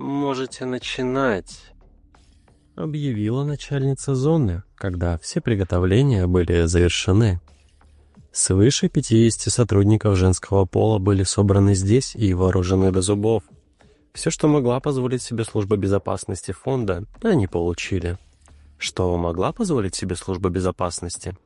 можете начинать», — объявила начальница зоны, когда все приготовления были завершены. Свыше 50 сотрудников женского пола были собраны здесь и вооружены до зубов. Все, что могла позволить себе служба безопасности фонда, они получили. Что могла позволить себе служба безопасности?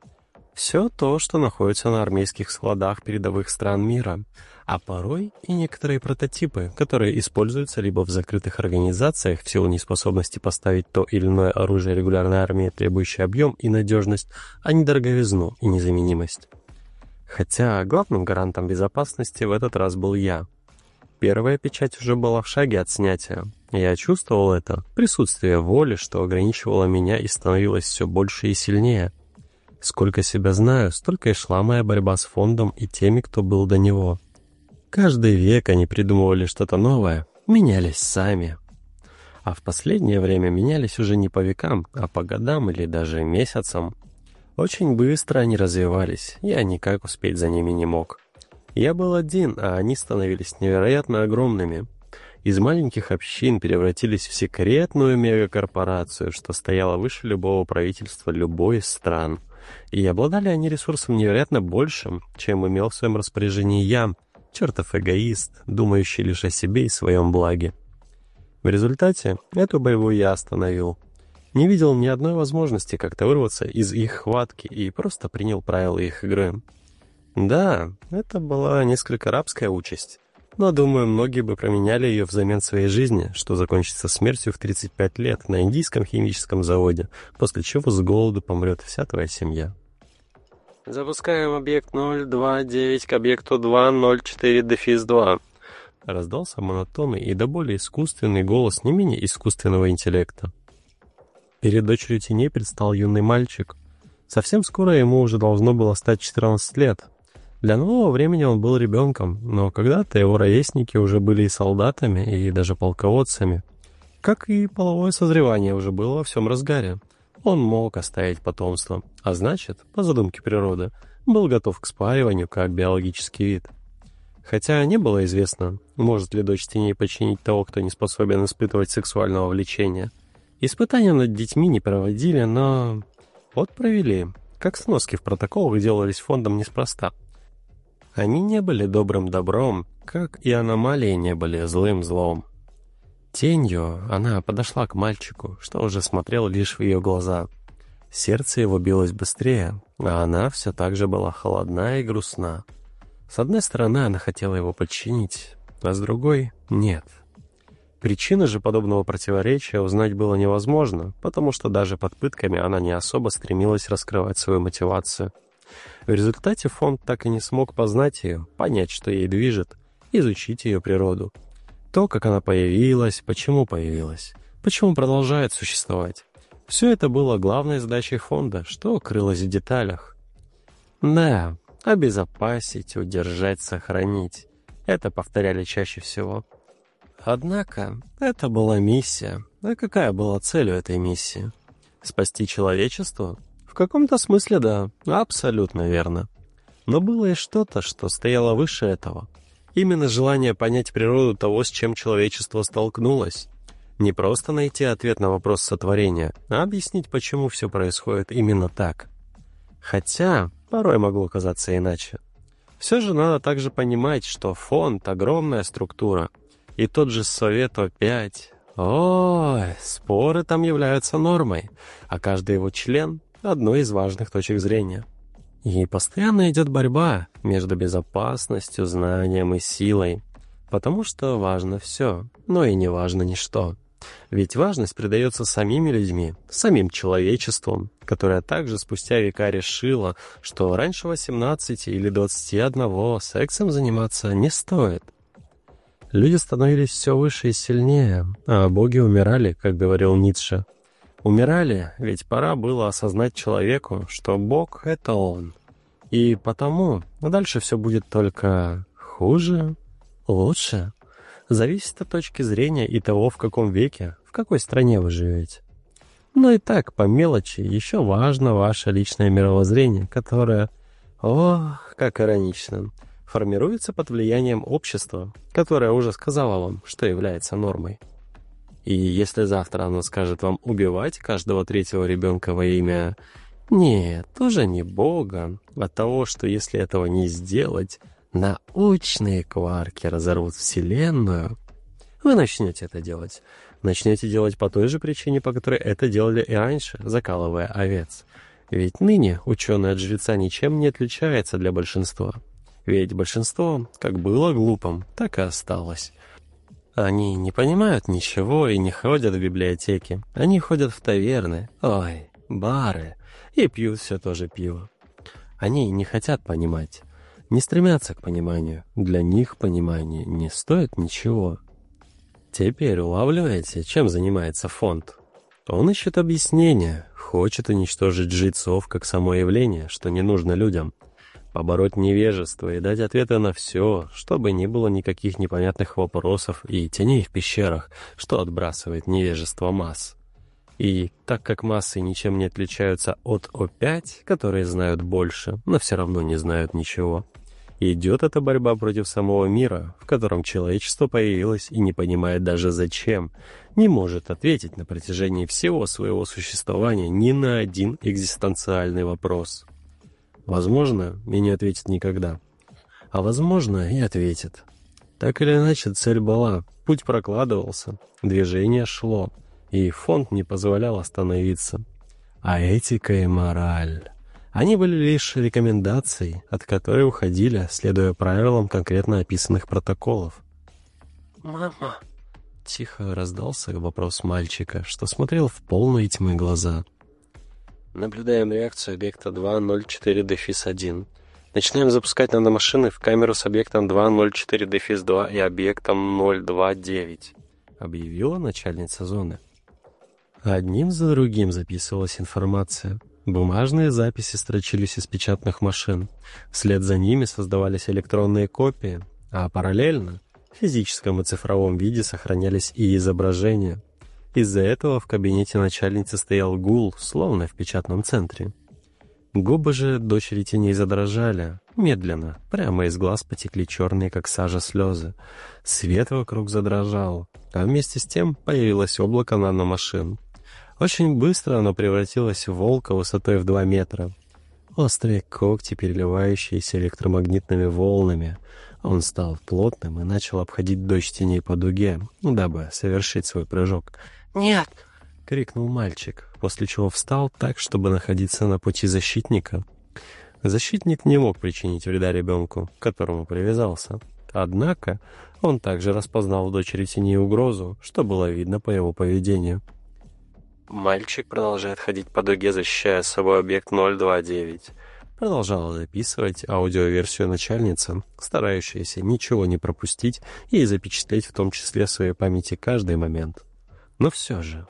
Все то, что находится на армейских складах передовых стран мира, а порой и некоторые прототипы, которые используются либо в закрытых организациях в силу неспособности поставить то или иное оружие регулярной армии, требующее объем и надежность, а не дороговизну и незаменимость. Хотя главным гарантом безопасности в этот раз был я. Первая печать уже была в шаге от снятия. Я чувствовал это, присутствие воли, что ограничивало меня и становилось все больше и сильнее – Сколько себя знаю, столько и шла моя борьба с фондом и теми, кто был до него. Каждый век они придумывали что-то новое, менялись сами. А в последнее время менялись уже не по векам, а по годам или даже месяцам. Очень быстро они развивались, я никак успеть за ними не мог. Я был один, а они становились невероятно огромными. Из маленьких общин превратились в секретную мегакорпорацию, что стояла выше любого правительства любой из стран — и обладали они ресурсом невероятно большим, чем имел в своем распоряжении я, чертов эгоист, думающий лишь о себе и своем благе. В результате эту борьбу я остановил. Не видел ни одной возможности как-то вырваться из их хватки и просто принял правила их игры. Да, это была несколько рабская участь, но, думаю, многие бы променяли ее взамен своей жизни, что закончится смертью в 35 лет на индийском химическом заводе, после чего с голоду помрет вся твоя семья. «Запускаем объект 029 к объекту 204 дефис 2», раздался монотонный и до более искусственный голос не менее искусственного интеллекта. Перед дочерью теней предстал юный мальчик. Совсем скоро ему уже должно было стать 14 лет, для нового времени он был ребенком, но когда-то его ровесники уже были и солдатами, и даже полководцами. Как и половое созревание уже было во всем разгаре. Он мог оставить потомство, а значит, по задумке природы, был готов к спариванию как биологический вид. Хотя не было известно, может ли дочь теней починить того, кто не способен испытывать сексуального влечения. Испытания над детьми не проводили, но... Вот провели. Как сноски в протоколах делались фондом неспроста – они не были добрым добром, как и аномалии не были злым злом. Тенью она подошла к мальчику, что уже смотрел лишь в ее глаза. Сердце его билось быстрее, а она все так же была холодна и грустна. С одной стороны, она хотела его подчинить, а с другой — нет. Причины же подобного противоречия узнать было невозможно, потому что даже под пытками она не особо стремилась раскрывать свою мотивацию — в результате фонд так и не смог познать ее, понять, что ей движет, изучить ее природу. То, как она появилась, почему появилась, почему продолжает существовать. Все это было главной задачей фонда, что крылось в деталях. Да, обезопасить, удержать, сохранить. Это повторяли чаще всего. Однако, это была миссия. А какая была цель у этой миссии? Спасти человечество? В каком-то смысле да, абсолютно верно. Но было и что-то, что стояло выше этого. Именно желание понять природу того, с чем человечество столкнулось. Не просто найти ответ на вопрос сотворения, а объяснить, почему все происходит именно так. Хотя, порой могло казаться иначе. Все же надо также понимать, что фонд — огромная структура. И тот же Совет опять... Ой, споры там являются нормой, а каждый его член одной из важных точек зрения. И постоянно идет борьба между безопасностью, знанием и силой, потому что важно все, но и не важно ничто. Ведь важность придается самими людьми, самим человечеством, которое также спустя века решило, что раньше 18 или 21 сексом заниматься не стоит. Люди становились все выше и сильнее, а боги умирали, как говорил Ницше. Умирали, ведь пора было осознать человеку, что Бог — это Он. И потому дальше все будет только хуже, лучше. Зависит от точки зрения и того, в каком веке, в какой стране вы живете. Но и так, по мелочи, еще важно ваше личное мировоззрение, которое, ох, как иронично, формируется под влиянием общества, которое уже сказало вам, что является нормой. И если завтра оно скажет вам убивать каждого третьего ребенка во имя... Нет, тоже не Бога, а того, что если этого не сделать, научные кварки разорвут Вселенную, вы начнете это делать. Начнете делать по той же причине, по которой это делали и раньше, закалывая овец. Ведь ныне ученый от жреца ничем не отличается для большинства. Ведь большинство, как было глупым, так и осталось. Они не понимают ничего и не ходят в библиотеки. Они ходят в таверны, ой, бары, и пьют все то же пиво. Они не хотят понимать, не стремятся к пониманию. Для них понимание не стоит ничего. Теперь улавливаете, чем занимается фонд? Он ищет объяснения, хочет уничтожить жрецов как само явление, что не нужно людям, побороть невежество и дать ответы на все, чтобы не было никаких непонятных вопросов и теней в пещерах, что отбрасывает невежество масс. И так как массы ничем не отличаются от О5, которые знают больше, но все равно не знают ничего, идет эта борьба против самого мира, в котором человечество появилось и не понимает даже зачем, не может ответить на протяжении всего своего существования ни на один экзистенциальный вопрос. Возможно, и не ответит никогда. А возможно, и ответит. Так или иначе, цель была, путь прокладывался, движение шло, и фонд не позволял остановиться. А этика и мораль... Они были лишь рекомендацией, от которой уходили, следуя правилам конкретно описанных протоколов. «Мама!» — тихо раздался вопрос мальчика, что смотрел в полные тьмы глаза. «Наблюдаем реакцию объекта 204-1. Начинаем запускать наномашины в камеру с объектом 204-2 и объектом 029», — объявила начальница зоны. Одним за другим записывалась информация — Бумажные записи строчились из печатных машин. Вслед за ними создавались электронные копии, а параллельно в физическом и цифровом виде сохранялись и изображения. Из-за этого в кабинете начальницы стоял гул, словно в печатном центре. Губы же дочери теней задрожали. Медленно, прямо из глаз потекли черные, как сажа, слезы. Свет вокруг задрожал, а вместе с тем появилось облако наномашин. Очень быстро оно превратилось в волка высотой в два метра. Острые когти, переливающиеся электромагнитными волнами. Он стал плотным и начал обходить дождь теней по дуге, дабы совершить свой прыжок. «Нет!» — крикнул мальчик, после чего встал так, чтобы находиться на пути защитника. Защитник не мог причинить вреда ребенку, к которому привязался. Однако он также распознал в дочери тени угрозу, что было видно по его поведению. Мальчик продолжает ходить по дуге, защищая собой объект 029. Продолжала записывать аудиоверсию начальница, старающаяся ничего не пропустить и запечатлеть в том числе в своей памяти каждый момент. Но все же,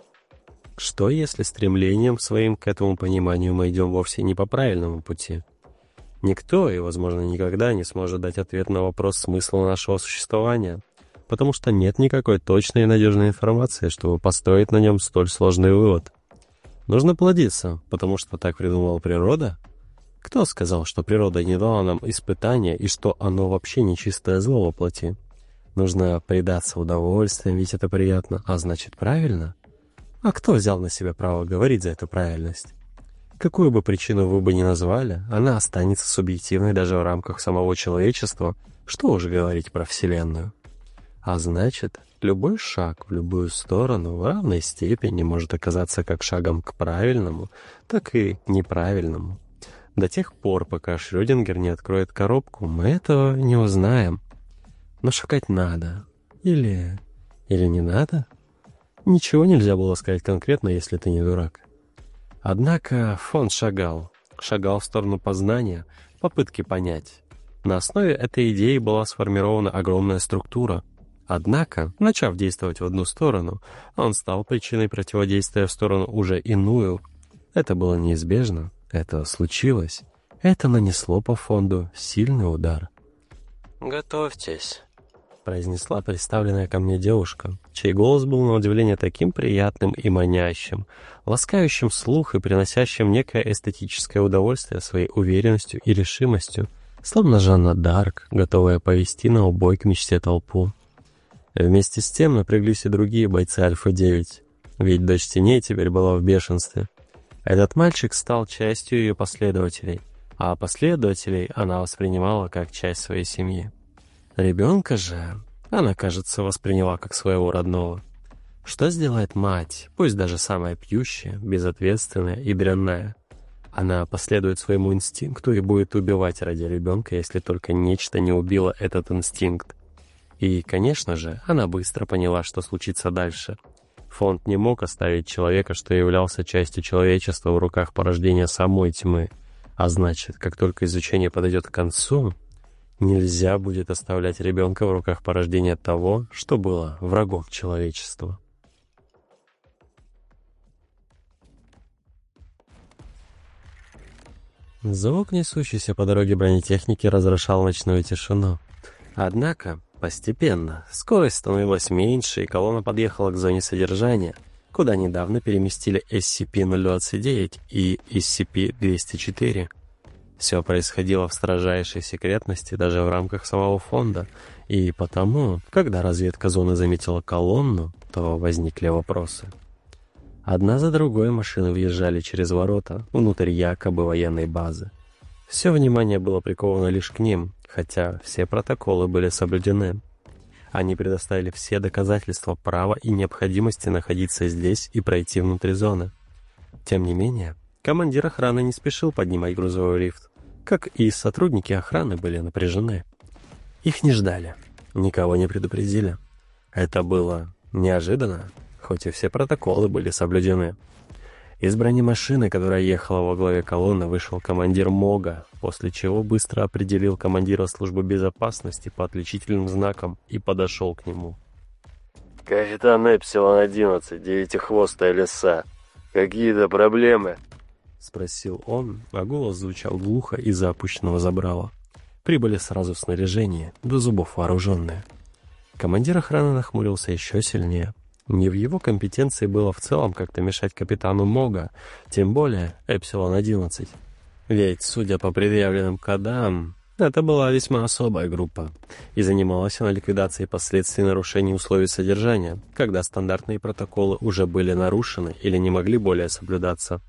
что если стремлением своим к этому пониманию мы идем вовсе не по правильному пути? Никто и, возможно, никогда не сможет дать ответ на вопрос смысла нашего существования — потому что нет никакой точной и надежной информации, чтобы построить на нем столь сложный вывод. Нужно плодиться, потому что так придумала природа? Кто сказал, что природа не дала нам испытания и что оно вообще не чистое зло воплоти? Нужно предаться удовольствием, ведь это приятно, а значит правильно? А кто взял на себя право говорить за эту правильность? Какую бы причину вы бы ни назвали, она останется субъективной даже в рамках самого человечества, что уже говорить про Вселенную. А значит, любой шаг в любую сторону в равной степени может оказаться как шагом к правильному, так и неправильному. До тех пор, пока Шрёдингер не откроет коробку, мы этого не узнаем. Но шагать надо. Или... или не надо? Ничего нельзя было сказать конкретно, если ты не дурак. Однако фон шагал. Шагал в сторону познания, попытки понять. На основе этой идеи была сформирована огромная структура — Однако, начав действовать в одну сторону, он стал причиной противодействия в сторону уже иную. Это было неизбежно, это случилось, это нанесло по фонду сильный удар. «Готовьтесь», — произнесла представленная ко мне девушка, чей голос был на удивление таким приятным и манящим, ласкающим слух и приносящим некое эстетическое удовольствие своей уверенностью и решимостью, словно Жанна Дарк, готовая повести на убой к мечте толпу. Вместе с тем напряглись и другие бойцы Альфа-9, ведь дочь теней теперь была в бешенстве. Этот мальчик стал частью ее последователей, а последователей она воспринимала как часть своей семьи. Ребенка же она, кажется, восприняла как своего родного. Что сделает мать, пусть даже самая пьющая, безответственная и дрянная? Она последует своему инстинкту и будет убивать ради ребенка, если только нечто не убило этот инстинкт. И, конечно же, она быстро поняла, что случится дальше. Фонд не мог оставить человека, что являлся частью человечества в руках порождения самой тьмы. А значит, как только изучение подойдет к концу, нельзя будет оставлять ребенка в руках порождения того, что было врагом человечества. Звук, несущийся по дороге бронетехники, разрушал ночную тишину. Однако, постепенно, скорость становилась меньше, и колонна подъехала к зоне содержания, куда недавно переместили SCP-029 и SCP-204. Все происходило в строжайшей секретности даже в рамках самого фонда, и потому, когда разведка зоны заметила колонну, то возникли вопросы. Одна за другой машины въезжали через ворота, внутрь якобы военной базы. Все внимание было приковано лишь к ним, хотя все протоколы были соблюдены. Они предоставили все доказательства права и необходимости находиться здесь и пройти внутрь зоны. Тем не менее, командир охраны не спешил поднимать грузовой лифт, как и сотрудники охраны были напряжены. Их не ждали, никого не предупредили. Это было неожиданно, хоть и все протоколы были соблюдены. Из бронемашины, которая ехала во главе колонны, вышел командир МОГа, после чего быстро определил командира службы безопасности по отличительным знакам и подошел к нему. «Капитан Эпсилон-11, девятихвостая лиса. Какие-то проблемы?» Спросил он, а голос звучал глухо из-за опущенного забрала. Прибыли сразу снаряжение, до зубов вооруженные. Командир охраны нахмурился еще сильнее, не в его компетенции было в целом как-то мешать капитану Мога, тем более Эпсилон-11. Ведь, судя по предъявленным кодам, это была весьма особая группа, и занималась она ликвидацией последствий нарушений условий содержания, когда стандартные протоколы уже были нарушены или не могли более соблюдаться.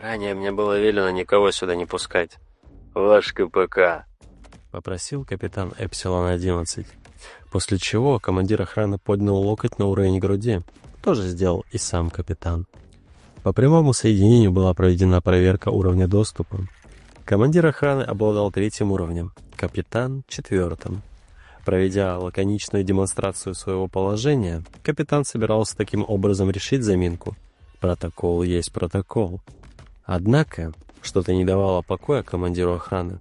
«Ранее мне было велено никого сюда не пускать». «Ваш КПК», — попросил капитан Эпсилон-11. После чего командир охраны поднял локоть на уровень груди. Тоже сделал и сам капитан. По прямому соединению была проведена проверка уровня доступа. Командир охраны обладал третьим уровнем, капитан — четвертым. Проведя лаконичную демонстрацию своего положения, капитан собирался таким образом решить заминку. Протокол есть протокол. Однако, что-то не давало покоя командиру охраны.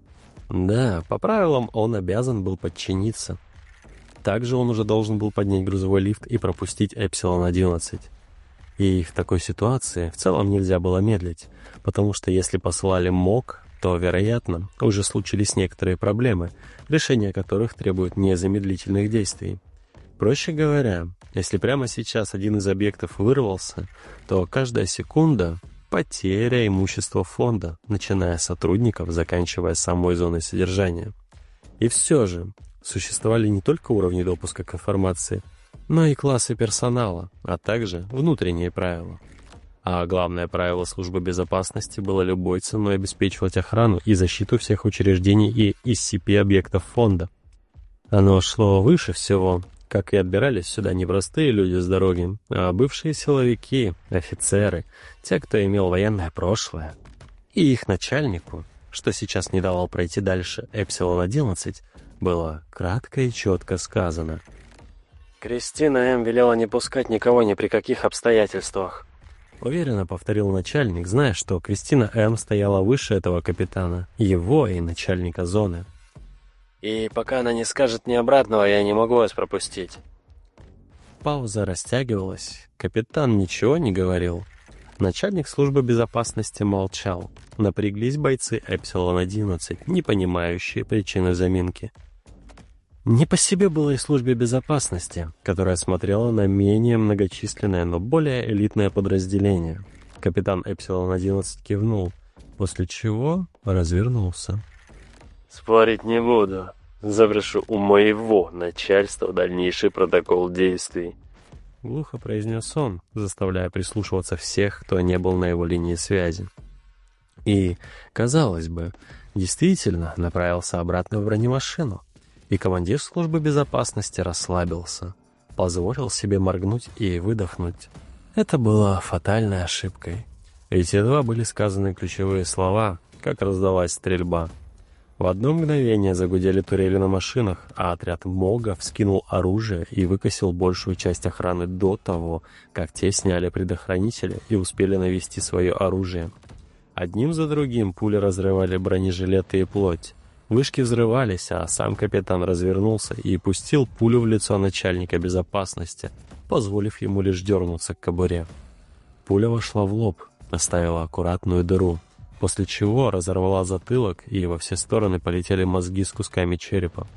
Да, по правилам он обязан был подчиниться. Также он уже должен был поднять грузовой лифт и пропустить Эпсилон-11. И в такой ситуации в целом нельзя было медлить, потому что если послали МОК, то, вероятно, уже случились некоторые проблемы, решение которых требует незамедлительных действий. Проще говоря, если прямо сейчас один из объектов вырвался, то каждая секунда — потеря имущества фонда, начиная с сотрудников, заканчивая самой зоной содержания. И все же, существовали не только уровни допуска к информации, но и классы персонала, а также внутренние правила. А главное правило службы безопасности было любой ценой обеспечивать охрану и защиту всех учреждений и SCP-объектов фонда. Оно шло выше всего, как и отбирались сюда не простые люди с дороги, а бывшие силовики, офицеры, те, кто имел военное прошлое. И их начальнику, что сейчас не давал пройти дальше Эпсилон-11, было кратко и четко сказано. «Кристина М. велела не пускать никого ни при каких обстоятельствах», Уверенно повторил начальник, зная, что Кристина М. стояла выше этого капитана, его и начальника зоны. «И пока она не скажет мне обратного, я не могу вас пропустить». Пауза растягивалась. Капитан ничего не говорил. Начальник службы безопасности молчал. Напряглись бойцы Эпсилон-11, не понимающие причины заминки. Не по себе было и службе безопасности, которая смотрела на менее многочисленное, но более элитное подразделение. Капитан Эпсилон-11 кивнул, после чего развернулся. «Спорить не буду. Запрошу у моего начальства дальнейший протокол действий. Глухо произнес он, заставляя прислушиваться всех, кто не был на его линии связи. И, казалось бы, действительно направился обратно в бронемашину. И командир службы безопасности расслабился, позволил себе моргнуть и выдохнуть. Это было фатальной ошибкой. Ведь едва были сказаны ключевые слова, как раздалась стрельба. В одно мгновение загудели турели на машинах, а отряд МОГа вскинул оружие и выкосил большую часть охраны до того, как те сняли предохранители и успели навести свое оружие. Одним за другим пули разрывали бронежилеты и плоть. Вышки взрывались, а сам капитан развернулся и пустил пулю в лицо начальника безопасности, позволив ему лишь дернуться к кобуре. Пуля вошла в лоб, оставила аккуратную дыру, после чего разорвала затылок, и во все стороны полетели мозги с кусками черепа.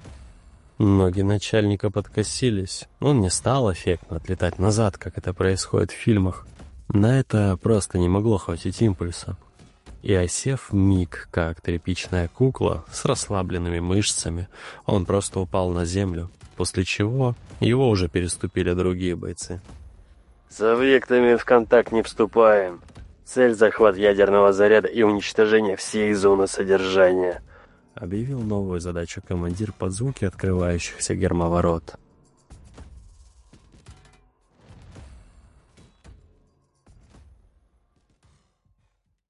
Ноги начальника подкосились. Он не стал эффектно отлетать назад, как это происходит в фильмах. На это просто не могло хватить импульса. И осев миг, как тряпичная кукла с расслабленными мышцами, он просто упал на землю, после чего его уже переступили другие бойцы. «С объектами в контакт не вступаем. Цель — захват ядерного заряда и уничтожение всей зоны содержания», — объявил новую задачу командир под звуки открывающихся гермоворот.